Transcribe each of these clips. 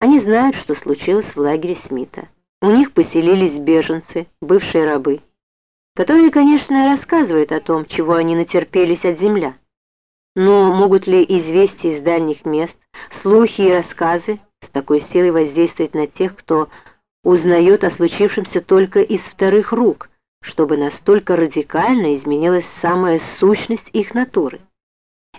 Они знают, что случилось в лагере Смита. У них поселились беженцы, бывшие рабы, которые, конечно, рассказывают о том, чего они натерпелись от земля. Но могут ли известия из дальних мест, слухи и рассказы с такой силой воздействовать на тех, кто узнает о случившемся только из вторых рук, чтобы настолько радикально изменилась самая сущность их натуры?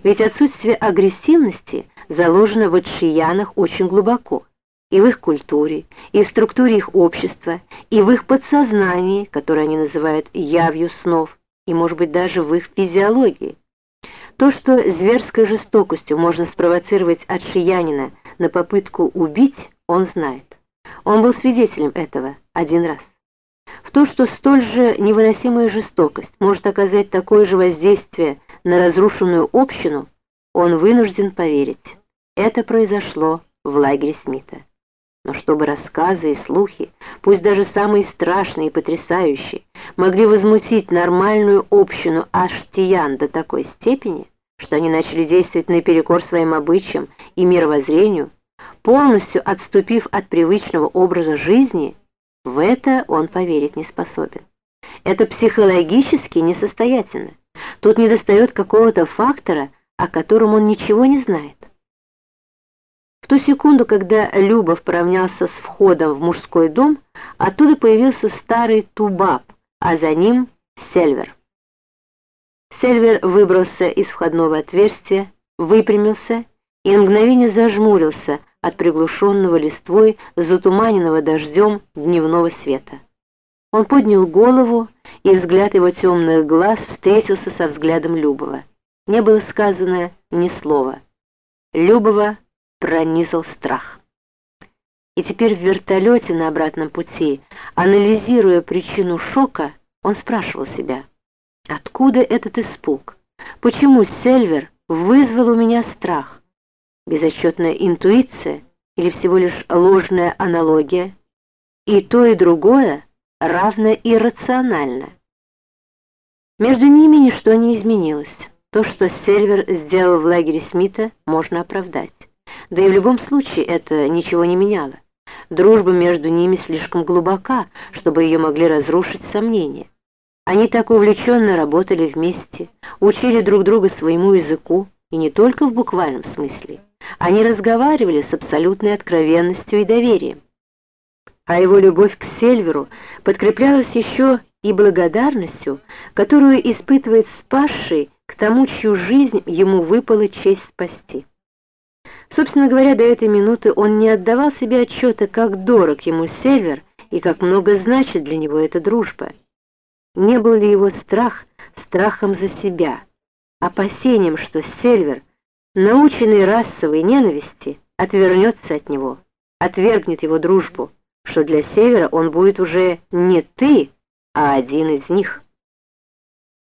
Ведь отсутствие агрессивности заложено в отшиянах очень глубоко, и в их культуре, и в структуре их общества, и в их подсознании, которое они называют явью снов, и, может быть, даже в их физиологии. То, что зверской жестокостью можно спровоцировать отшиянина на попытку убить, он знает. Он был свидетелем этого один раз. В то, что столь же невыносимая жестокость может оказать такое же воздействие на разрушенную общину, он вынужден поверить. Это произошло в лагере Смита. Но чтобы рассказы и слухи, пусть даже самые страшные и потрясающие, могли возмутить нормальную общину аштиян до такой степени, что они начали действовать наперекор своим обычаям и мировоззрению, полностью отступив от привычного образа жизни, в это он поверить не способен. Это психологически несостоятельно. Тут недостает какого-то фактора, о котором он ничего не знает. В ту секунду, когда Любов поравнялся с входом в мужской дом, оттуда появился старый Тубаб, а за ним Сельвер. Сельвер выбрался из входного отверстия, выпрямился и на мгновение зажмурился от приглушенного листвой, затуманенного дождем дневного света. Он поднял голову, и взгляд его темных глаз встретился со взглядом Любова. Не было сказано ни слова. Любова пронизал страх. И теперь в вертолете на обратном пути, анализируя причину шока, он спрашивал себя, откуда этот испуг? Почему Сельвер вызвал у меня страх? Безотчетная интуиция или всего лишь ложная аналогия? И то, и другое равно иррационально. Между ними ничто не изменилось. То, что Сельвер сделал в лагере Смита, можно оправдать. Да и в любом случае это ничего не меняло. Дружба между ними слишком глубока, чтобы ее могли разрушить сомнения. Они так увлеченно работали вместе, учили друг друга своему языку, и не только в буквальном смысле. Они разговаривали с абсолютной откровенностью и доверием. А его любовь к Сельверу подкреплялась еще и благодарностью, которую испытывает спасший к тому, чью жизнь ему выпала честь спасти. Собственно говоря, до этой минуты он не отдавал себе отчета, как дорог ему Сельвер и как много значит для него эта дружба. Не был ли его страх страхом за себя, опасением, что Сельвер, наученный расовой ненависти, отвернется от него, отвергнет его дружбу, что для Сельвера он будет уже не ты, а один из них.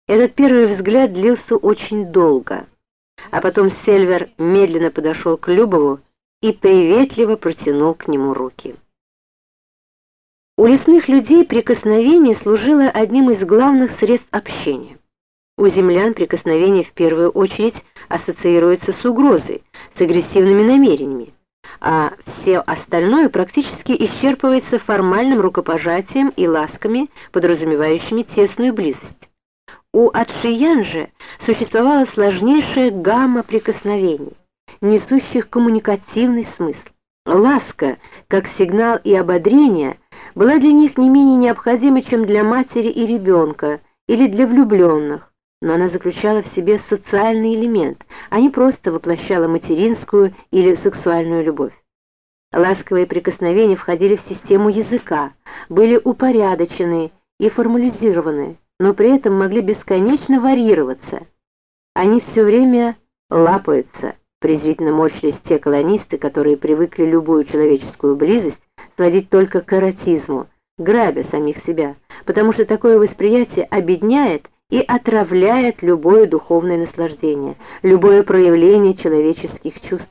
Этот первый взгляд длился очень долго. А потом Сельвер медленно подошел к Любову и приветливо протянул к нему руки. У лесных людей прикосновение служило одним из главных средств общения. У землян прикосновение в первую очередь ассоциируется с угрозой, с агрессивными намерениями, а все остальное практически исчерпывается формальным рукопожатием и ласками, подразумевающими тесную близость. У Атшиян же существовала сложнейшая гамма прикосновений, несущих коммуникативный смысл. Ласка, как сигнал и ободрение, была для них не менее необходима, чем для матери и ребенка, или для влюбленных, но она заключала в себе социальный элемент, а не просто воплощала материнскую или сексуальную любовь. Ласковые прикосновения входили в систему языка, были упорядочены и формализированы, но при этом могли бесконечно варьироваться. Они все время лапаются, презрительно морщились те колонисты, которые привыкли любую человеческую близость сводить только к эротизму, грабя самих себя, потому что такое восприятие обедняет и отравляет любое духовное наслаждение, любое проявление человеческих чувств.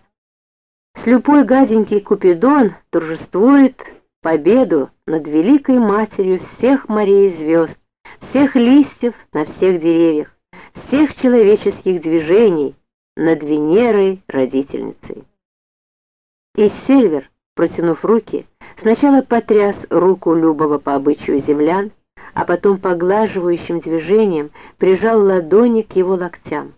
Слепой гаденький Купидон торжествует победу над великой матерью всех морей и звезд, всех листьев на всех деревьях, всех человеческих движений над Венерой родительницей. И Сильвер протянув руки, сначала потряс руку Любова по обычаю землян, а потом поглаживающим движением прижал ладони к его локтям.